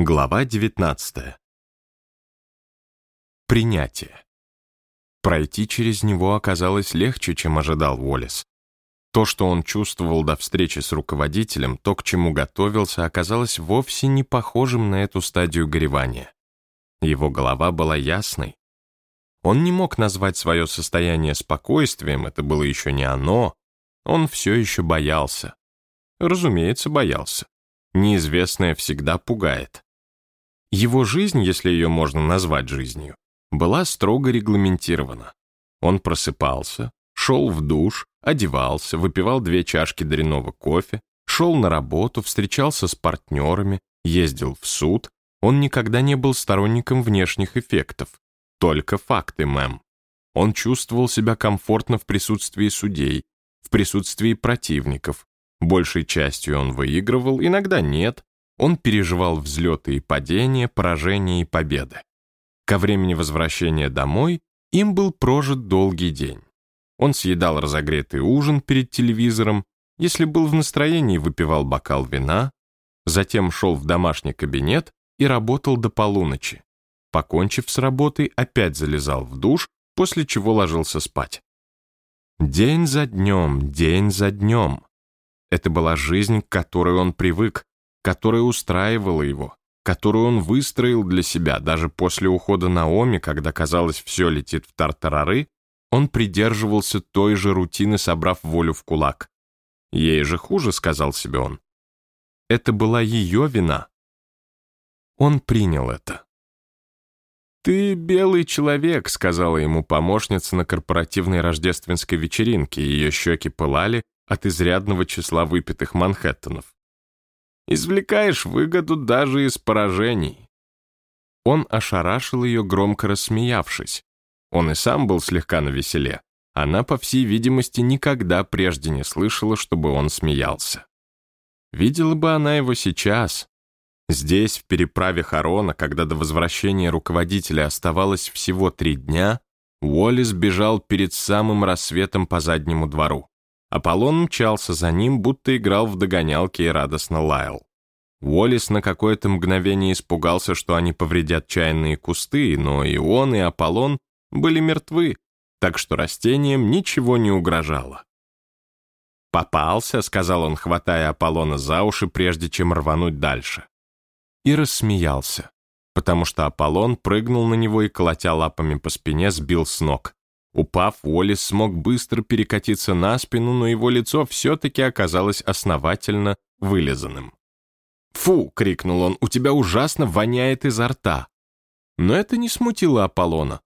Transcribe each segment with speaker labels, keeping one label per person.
Speaker 1: Глава 19. Принятие. Пройти через него оказалось легче, чем ожидал Уоллес. То, что он чувствовал до встречи с руководителем, то, к чему готовился, оказалось вовсе не похожим на эту стадию горевания. Его голова была ясной. Он не мог назвать свое состояние спокойствием, это было еще не оно. Он все еще боялся. Разумеется, боялся. Неизвестное всегда пугает. Его жизнь, если ее можно назвать жизнью, была строго регламентирована. Он просыпался, шел в душ, одевался, выпивал две чашки дряного кофе, шел на работу, встречался с партнерами, ездил в суд. Он никогда не был сторонником внешних эффектов. Только факты, мэм. Он чувствовал себя комфортно в присутствии судей, в присутствии противников. Большей частью он выигрывал, иногда нет, он переживал взлеты и падения, поражения и победы. Ко времени возвращения домой им был прожит долгий день. Он съедал разогретый ужин перед телевизором, если был в настроении, выпивал бокал вина, затем шел в домашний кабинет и работал до полуночи. Покончив с работой, опять залезал в душ, после чего ложился спать. День за днем, день за днем. Это была жизнь, к которой он привык, которая устраивала его, которую он выстроил для себя даже после ухода Наоми, когда, казалось, все летит в тартарары, он придерживался той же рутины, собрав волю в кулак. «Ей же хуже», — сказал себе он. Это была ее вина. Он принял это. «Ты белый человек», — сказала ему помощница на корпоративной рождественской вечеринке, ее щеки пылали от изрядного числа выпитых Манхэттенов. Извлекаешь выгоду даже из поражений». Он ошарашил ее, громко рассмеявшись. Он и сам был слегка навеселе. Она, по всей видимости, никогда прежде не слышала, чтобы он смеялся. Видела бы она его сейчас. Здесь, в переправе Харона, когда до возвращения руководителя оставалось всего три дня, Уоллес бежал перед самым рассветом по заднему двору. Аполлон мчался за ним, будто играл в догонялки и радостно лаял. Уоллес на какое-то мгновение испугался, что они повредят чайные кусты, но и он, и Аполлон были мертвы, так что растениям ничего не угрожало. «Попался», — сказал он, хватая Аполлона за уши, прежде чем рвануть дальше. И рассмеялся, потому что Аполлон прыгнул на него и, колотя лапами по спине, сбил с ног. Упав, Уоллес смог быстро перекатиться на спину, но его лицо все-таки оказалось основательно вылизанным. «Фу!» — крикнул он, «у тебя ужасно воняет изо рта!» Но это не смутило Аполлона.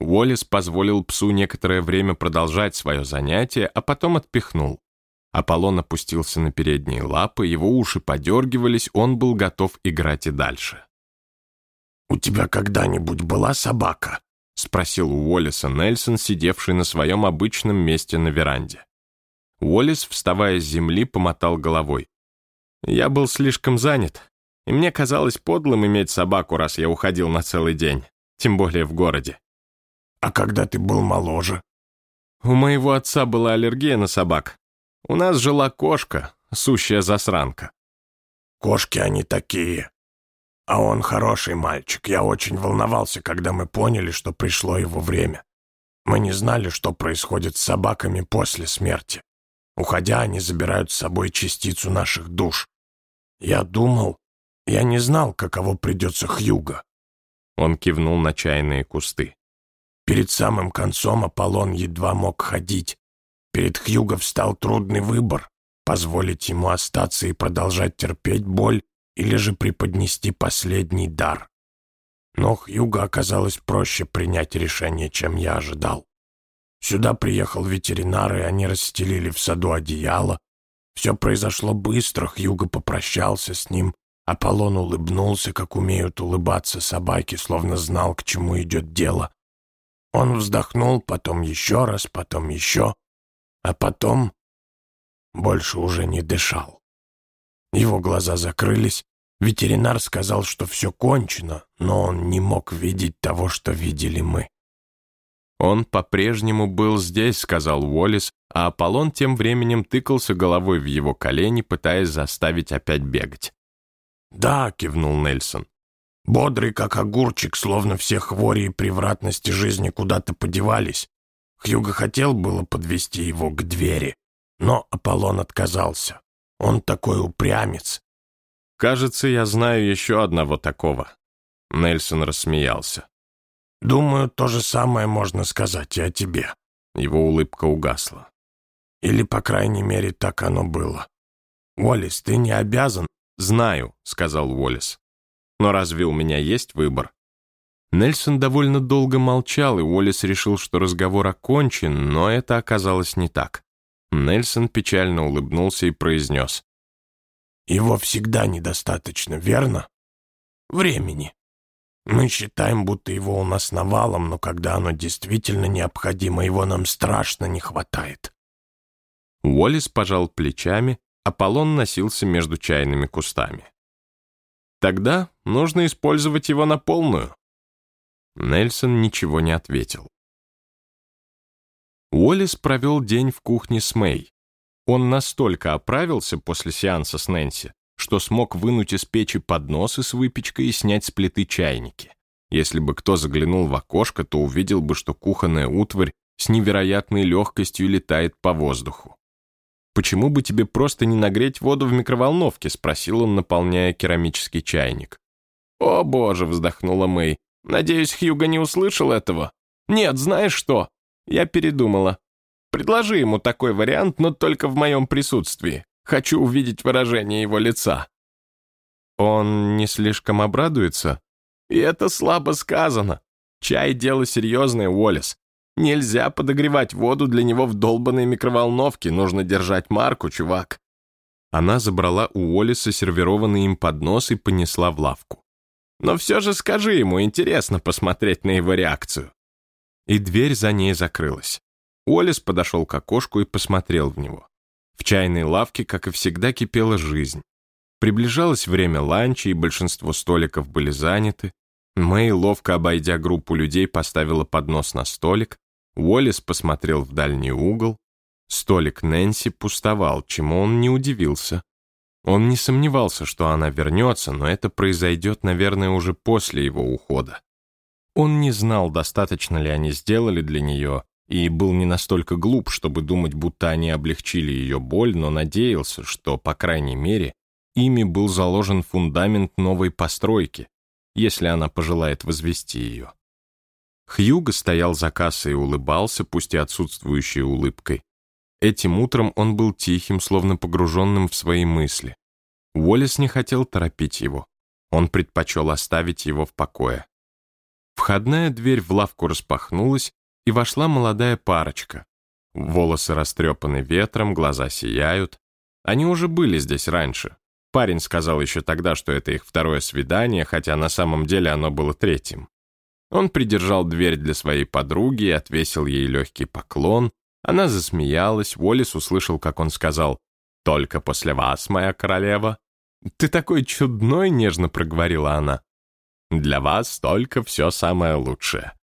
Speaker 1: Уоллес позволил псу некоторое время продолжать свое занятие, а потом отпихнул. Аполлон опустился на передние лапы, его уши подергивались, он был готов играть и дальше.
Speaker 2: «У тебя когда-нибудь была собака?» — спросил у Уоллеса Нельсон, сидевший на своем обычном месте на веранде.
Speaker 1: Уоллес, вставая с земли, помотал головой. «Я был слишком занят, и мне казалось подлым иметь собаку, раз я уходил на целый день, тем более в городе».
Speaker 2: «А когда ты был моложе?»
Speaker 1: «У моего отца была аллергия на собак. У нас жила кошка, сущая засранка».
Speaker 2: «Кошки они такие», а он хороший мальчик. Я очень волновался, когда мы поняли, что пришло его время. Мы не знали, что происходит с собаками после смерти. Уходя, они забирают с собой частицу наших душ. Я думал, я не знал, каково придется Хьюго.
Speaker 1: Он кивнул на чайные кусты.
Speaker 2: Перед самым концом Аполлон едва мог ходить. Перед Хьюго встал трудный выбор — позволить ему остаться и продолжать терпеть боль или же преподнести последний дар. Но Хьюго оказалось проще принять решение, чем я ожидал. Сюда приехал ветеринар, и они расстелили в саду одеяло. Все произошло быстро, Хьюго попрощался с ним. Аполлон улыбнулся, как умеют улыбаться собаки, словно знал, к чему идет дело. Он вздохнул, потом еще раз, потом еще, а потом больше уже не дышал. Его глаза закрылись. Ветеринар сказал, что все кончено, но он не мог видеть того, что видели мы.
Speaker 1: «Он по-прежнему был здесь», — сказал Уоллес, а Аполлон тем временем тыкался головой в его колени, пытаясь заставить опять бегать.
Speaker 2: «Да», — кивнул Нельсон. «Бодрый, как огурчик, словно все хвори и превратности жизни куда-то подевались. Хьюго хотел было подвести его к двери, но Аполлон отказался. Он такой упрямец».
Speaker 1: «Кажется, я знаю еще одного такого». Нельсон рассмеялся.
Speaker 2: «Думаю, то же самое можно сказать и о тебе».
Speaker 1: Его улыбка угасла.
Speaker 2: «Или, по крайней мере, так оно было. Уоллес, ты не обязан...»
Speaker 1: «Знаю», — сказал Уоллес. «Но разве у меня есть выбор?» Нельсон довольно долго молчал, и Уоллес решил, что разговор окончен, но это оказалось не так. Нельсон печально улыбнулся и произнес.
Speaker 2: «Его всегда недостаточно, верно? Времени. Мы считаем, будто его у нас навалом, но когда оно действительно необходимо, его нам страшно не хватает».
Speaker 1: Уоллес пожал плечами, Аполлон носился между чайными кустами. «Тогда нужно использовать его на полную». Нельсон ничего не ответил. Уоллес провел день в кухне с Мэй. Он настолько оправился после сеанса с Нэнси, что смог вынуть из печи подносы с выпечкой и снять с плиты чайники. Если бы кто заглянул в окошко, то увидел бы, что кухонная утварь с невероятной легкостью летает по воздуху. «Почему бы тебе просто не нагреть воду в микроволновке?» — спросил он, наполняя керамический чайник. «О, боже!» — вздохнула Мэй. «Надеюсь, Хьюго не услышал этого?» «Нет, знаешь что? Я передумала. Предложи ему такой вариант, но только в моем присутствии. Хочу увидеть выражение его лица». «Он не слишком обрадуется?» «И это слабо сказано. Чай — дело серьезное, Уоллес. Нельзя подогревать воду для него в долбанной микроволновке, нужно держать марку, чувак». Она забрала у Уоллеса сервированный им поднос и понесла в лавку. «Но все же скажи ему, интересно посмотреть на его реакцию». И дверь за ней закрылась. Уоллес подошел к окошку и посмотрел в него. В чайной лавке, как и всегда, кипела жизнь. Приближалось время ланча, и большинство столиков были заняты. Мэй, ловко обойдя группу людей, поставила поднос на столик, Уоллес посмотрел в дальний угол. Столик Нэнси пустовал, чему он не удивился. Он не сомневался, что она вернется, но это произойдет, наверное, уже после его ухода. Он не знал, достаточно ли они сделали для нее, и был не настолько глуп, чтобы думать, будто они облегчили ее боль, но надеялся, что, по крайней мере, ими был заложен фундамент новой постройки, если она пожелает возвести ее. Хьюго стоял за кассой и улыбался, пусть и отсутствующей улыбкой. Этим утром он был тихим, словно погруженным в свои мысли. Уоллес не хотел торопить его. Он предпочел оставить его в покое. Входная дверь в лавку распахнулась, и вошла молодая парочка. Волосы растрепаны ветром, глаза сияют. Они уже были здесь раньше. Парень сказал еще тогда, что это их второе свидание, хотя на самом деле оно было третьим. Он придержал дверь для своей подруги и отвесил ей легкий поклон. Она засмеялась, Уоллес услышал, как он сказал «Только после вас, моя королева». «Ты такой чудной», — нежно проговорила она. «Для вас только все самое лучшее».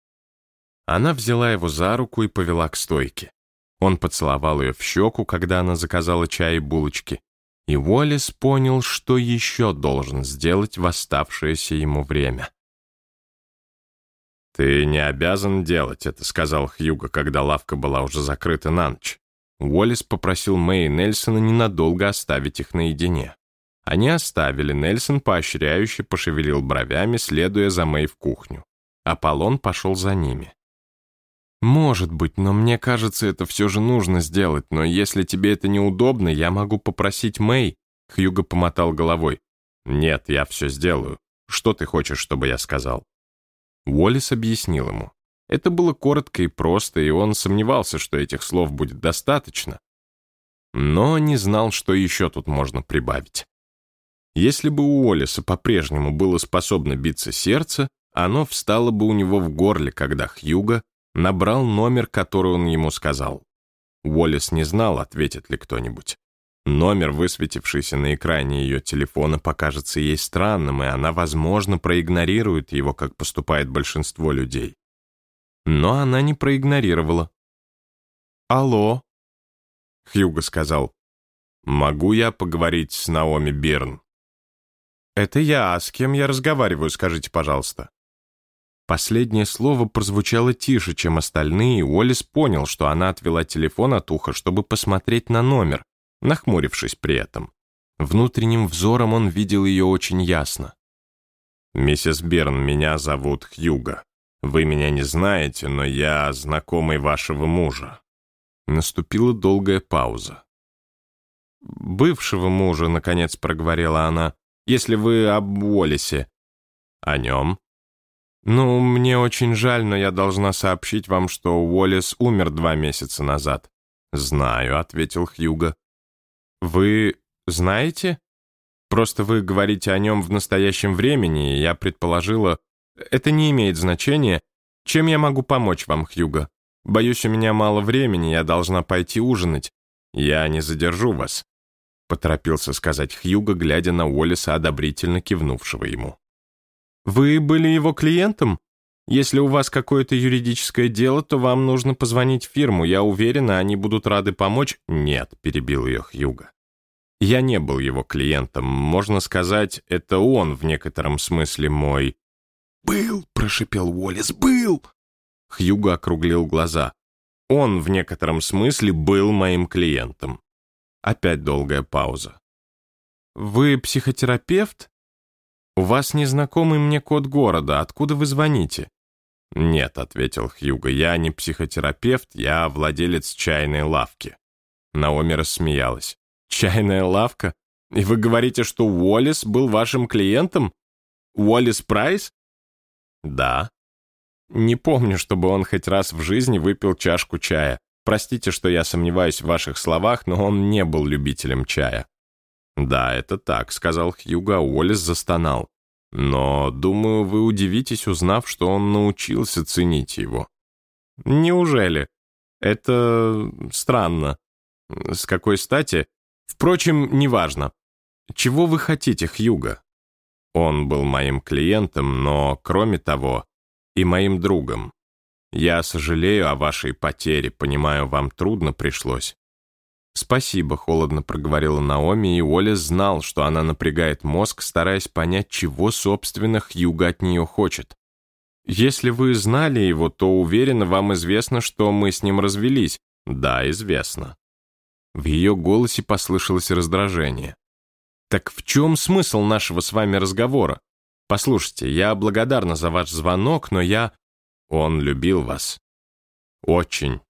Speaker 1: Она взяла его за руку и повела к стойке. Он поцеловал ее в щеку, когда она заказала чай и булочки. И Уоллес понял, что еще должен сделать в оставшееся ему время. «Ты не обязан делать это», — сказал Хьюго, когда лавка была уже закрыта на ночь. Уоллес попросил Мэй и Нельсона ненадолго оставить их наедине. Они оставили, Нельсон поощряюще пошевелил бровями, следуя за Мэй в кухню. Аполлон пошел за ними. «Может быть, но мне кажется, это все же нужно сделать, но если тебе это неудобно, я могу попросить Мэй», — Хьюго помотал головой. «Нет, я все сделаю. Что ты хочешь, чтобы я сказал?» Уоллес объяснил ему. Это было коротко и просто, и он сомневался, что этих слов будет достаточно. Но не знал, что еще тут можно прибавить. Если бы у Уоллеса по-прежнему было способно биться сердце, оно встало бы у него в горле, когда Хьюго набрал номер, который он ему сказал. Уоллес не знал, ответит ли кто-нибудь. Номер, высветившийся на экране ее телефона, покажется ей странным, и она, возможно, проигнорирует его, как поступает большинство людей. Но она не проигнорировала. «Алло?» Хьюго сказал, «Могу я поговорить с Наоми Бирн?» это я, а с кем я разговариваю, скажите, пожалуйста?» Последнее слово прозвучало тише, чем остальные, и Уоллес понял, что она отвела телефон от уха, чтобы посмотреть на номер, нахмурившись при этом. Внутренним взором он видел ее очень ясно. «Миссис Берн, меня зовут Хьюго. Вы меня не знаете, но я знакомый вашего мужа». Наступила долгая пауза. «Бывшего мужа», — наконец проговорила она, — «если вы об Уоллесе». «О нем?» «Ну, мне очень жаль, но я должна сообщить вам, что Уоллес умер два месяца назад». «Знаю», — ответил Хьюго. «Вы знаете?» Просто вы говорите о нем в настоящем времени, и я предположила... Это не имеет значения. Чем я могу помочь вам, Хьюго? Боюсь, у меня мало времени, я должна пойти ужинать. Я не задержу вас», — поторопился сказать Хьюго, глядя на Уоллеса, одобрительно кивнувшего ему. «Вы были его клиентом? Если у вас какое-то юридическое дело, то вам нужно позвонить в фирму. Я уверена, они будут рады помочь». «Нет», — перебил ее Хьюго. Я не был его клиентом. Можно сказать, это он в некотором смысле мой...
Speaker 2: «Был!» — прошипел Уоллес. «Был!»
Speaker 1: Хьюго округлил глаза. Он в некотором смысле был моим клиентом. Опять долгая пауза. «Вы психотерапевт? У вас незнакомый мне код города. Откуда вы звоните?» «Нет», — ответил Хьюго, — «я не психотерапевт, я владелец чайной лавки». Наоми рассмеялась. Чайная лавка? И вы говорите, что Уоллес был вашим клиентом? Уоллес Прайс? Да. Не помню, чтобы он хоть раз в жизни выпил чашку чая. Простите, что я сомневаюсь в ваших словах, но он не был любителем чая. Да, это так, сказал Хьюго, а Уоллес застонал. Но, думаю, вы удивитесь, узнав, что он научился ценить его. Неужели? Это странно. С какой стати? Впрочем, неважно. Чего вы хотите, Хьюго? Он был моим клиентом, но, кроме того, и моим другом. Я сожалею о вашей потере, понимаю, вам трудно пришлось. «Спасибо», — холодно проговорила Наоми, и Оля знал, что она напрягает мозг, стараясь понять, чего, собственно, Хьюго от нее хочет. «Если вы знали его, то, уверена, вам известно, что мы с ним развелись». «Да, известно». В ее голосе послышалось раздражение. «Так в чем смысл нашего с вами разговора? Послушайте, я благодарна за ваш звонок, но я...» «Он любил вас. Очень.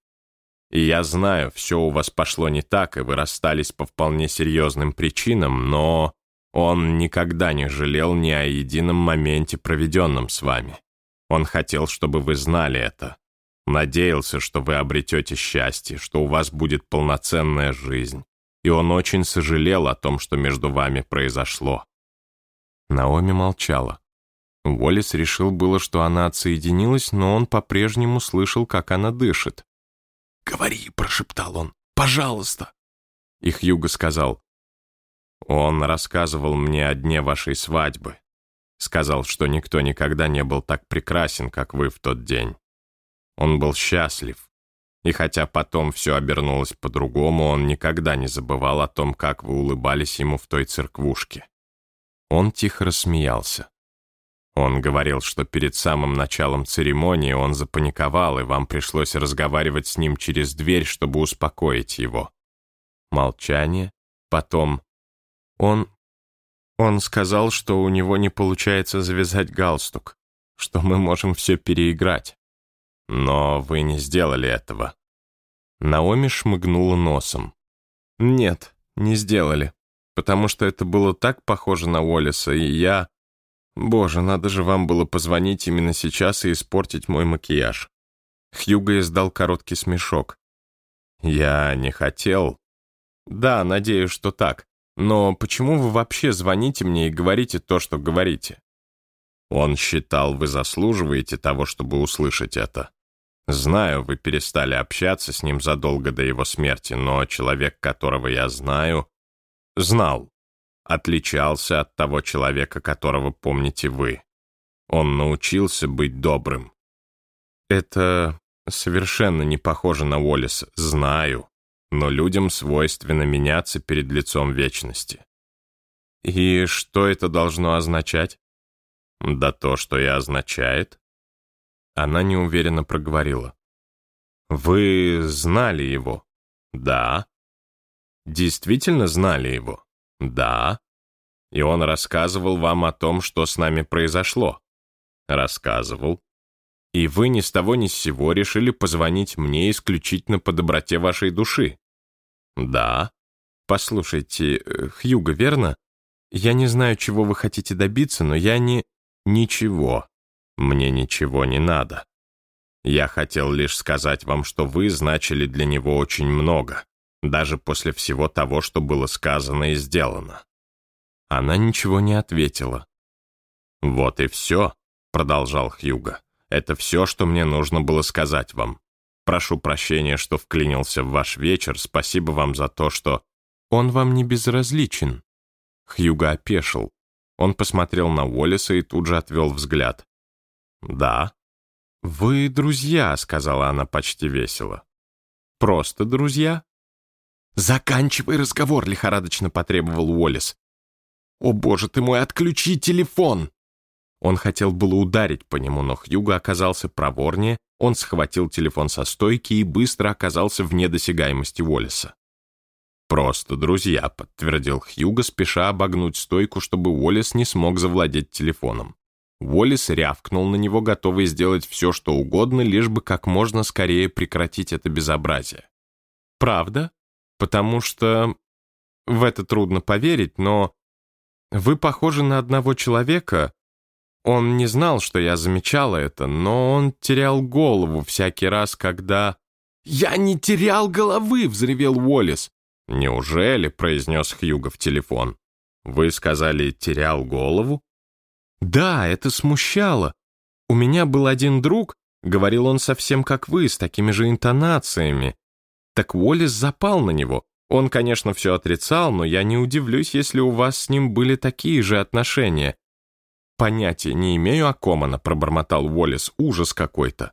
Speaker 1: И я знаю, все у вас пошло не так, и вы расстались по вполне серьезным причинам, но он никогда не жалел ни о едином моменте, проведенном с вами. Он хотел, чтобы вы знали это. Надеялся, что вы обретете счастье, что у вас будет полноценная жизнь. И он очень сожалел о том, что между вами произошло. Наоми молчала. Уоллес решил было, что она отсоединилась, но он по-прежнему слышал, как она дышит.
Speaker 2: «Говори», — прошептал он, — «пожалуйста».
Speaker 1: И Хьюго сказал, «Он рассказывал мне о дне вашей свадьбы. Сказал, что никто никогда не был так прекрасен, как вы в тот день. Он был счастлив. И хотя потом все обернулось по-другому, он никогда не забывал о том, как вы улыбались ему в той церквушке. Он тихо рассмеялся. Он говорил, что перед самым началом церемонии он запаниковал, и вам пришлось разговаривать с ним через дверь, чтобы успокоить его. Молчание. Потом он... Он сказал, что у него не получается завязать галстук, что мы можем все переиграть. Но вы не сделали этого. Наоми шмыгнула носом. Нет, не сделали, потому что это было так похоже на Уоллеса, и я... Боже, надо же вам было позвонить именно сейчас и испортить мой макияж. Хьюго издал короткий смешок. Я не хотел. Да, надеюсь, что так. Но почему вы вообще звоните мне и говорите то, что говорите? Он считал, вы заслуживаете того, чтобы услышать это. Знаю, вы перестали общаться с ним задолго до его смерти, но человек, которого я знаю, знал, отличался от того человека, которого помните вы. Он научился быть добрым. Это совершенно не похоже на Уоллес, знаю, но людям свойственно меняться перед лицом вечности. И что это должно означать? Да то, что и означает. Она неуверенно проговорила. Вы знали его? Да. Действительно знали его? Да. И он рассказывал вам о том, что с нами произошло? Рассказывал. И вы ни с того ни с сего решили позвонить мне исключительно по доброте вашей души? Да. Послушайте, э, Хьюго, верно? Я не знаю, чего вы хотите добиться, но я не... Ничего. Мне ничего не надо. Я хотел лишь сказать вам, что вы значили для него очень много, даже после всего того, что было сказано и сделано. Она ничего не ответила. «Вот и все», — продолжал Хьюго. «Это все, что мне нужно было сказать вам. Прошу прощения, что вклинился в ваш вечер. Спасибо вам за то, что...» «Он вам не безразличен». Хьюго опешил. Он посмотрел на Уоллеса и тут же отвел взгляд. «Да». «Вы друзья», — сказала она почти весело. «Просто друзья?» «Заканчивай разговор», — лихорадочно потребовал Уоллес. «О, боже ты мой, отключи телефон!» Он хотел было ударить по нему, но Хьюго оказался проворнее, он схватил телефон со стойки и быстро оказался вне досягаемости Уоллеса. «Просто друзья», — подтвердил Хьюго, спеша обогнуть стойку, чтобы Уоллес не смог завладеть телефоном. Уоллес рявкнул на него, готовый сделать все, что угодно, лишь бы как можно скорее прекратить это безобразие. «Правда? Потому что...» В это трудно поверить, но вы похожи на одного человека. Он не знал, что я замечала это, но он терял голову всякий раз, когда... «Я не терял головы!» — взревел Уоллес. «Неужели?» — произнес Хьюго в телефон. «Вы сказали, терял голову?» «Да, это смущало. У меня был один друг, говорил он совсем как вы, с такими же интонациями. Так Уоллес запал на него. Он, конечно, все отрицал, но я не удивлюсь, если у вас с ним были такие же отношения. Понятия не имею, о ком она, пробормотал Уоллес, ужас какой-то.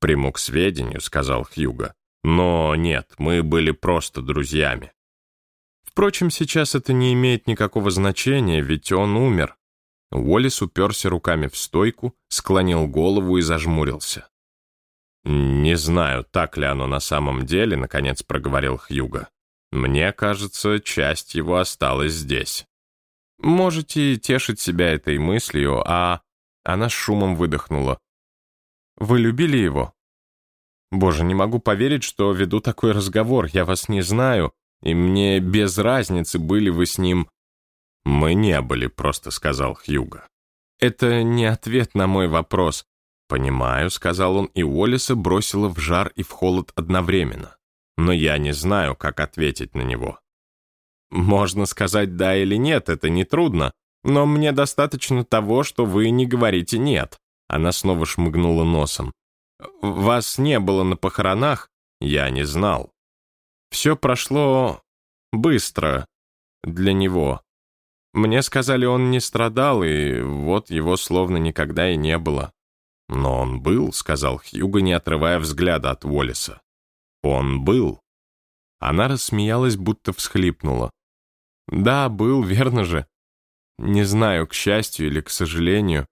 Speaker 1: Приму к сведению, сказал Хьюго. Но нет, мы были просто друзьями. Впрочем, сейчас это не имеет никакого значения, ведь он умер. Уоллес уперся руками в стойку, склонил голову и зажмурился. «Не знаю, так ли оно на самом деле», — наконец проговорил Хьюго. Мне кажется, часть его осталась здесь. Можете тешить себя этой мыслью, а... Она с шумом выдохнула. Вы любили его? Боже, не могу поверить, что веду такой разговор. Я вас не знаю, и мне без разницы, были вы с ним... Мы не были, просто сказал Хьюго. Это не ответ на мой вопрос. Понимаю, сказал он, и Уоллеса бросила в жар и в холод одновременно но я не знаю, как ответить на него. Можно сказать «да» или «нет», это нетрудно, но мне достаточно того, что вы не говорите «нет». Она снова шмыгнула носом. Вас не было на похоронах, я не знал. Все прошло быстро для него. Мне сказали, он не страдал, и вот его словно никогда и не было. Но он был, сказал Хьюго, не отрывая взгляда от Уоллеса. Он был. Она рассмеялась, будто всхлипнула. Да, был, верно же. Не знаю, к счастью или к сожалению.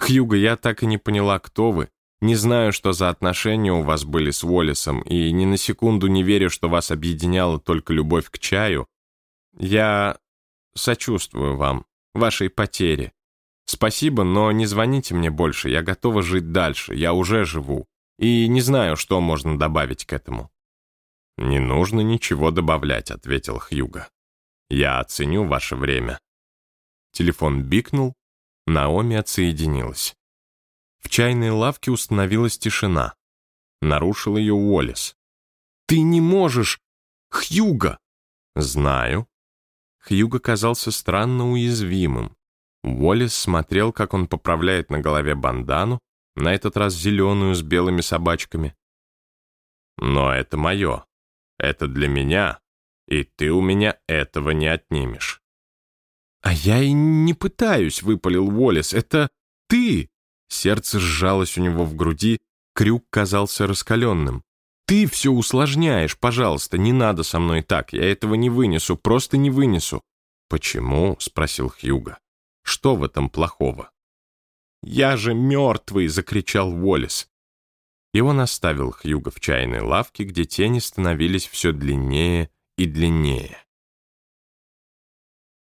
Speaker 1: Хьюго, я так и не поняла, кто вы. Не знаю, что за отношения у вас были с Уоллесом, и ни на секунду не верю, что вас объединяла только любовь к чаю. Я сочувствую вам, вашей потере. Спасибо, но не звоните мне больше, я готова жить дальше, я уже живу и не знаю, что можно добавить к этому». «Не нужно ничего добавлять», — ответил Хьюго. «Я оценю ваше время». Телефон бикнул, Наоми отсоединилась. В чайной лавке установилась тишина. Нарушил ее Уоллес. «Ты не можешь! Хьюго!» «Знаю». Хьюго казался странно уязвимым. Уоллес смотрел, как он поправляет на голове бандану, на этот раз зеленую с белыми собачками. Но это мое, это для меня, и ты у меня этого не отнимешь. А я и не пытаюсь, выпалил Уоллес, это ты. Сердце сжалось у него в груди, крюк казался раскаленным. Ты все усложняешь, пожалуйста, не надо со мной так, я этого не вынесу, просто не вынесу. «Почему?» — спросил Хьюго. «Что в этом плохого?» «Я же мертвый!» — закричал Уоллес. И он оставил Хьюго в чайной лавке, где тени становились все длиннее и длиннее.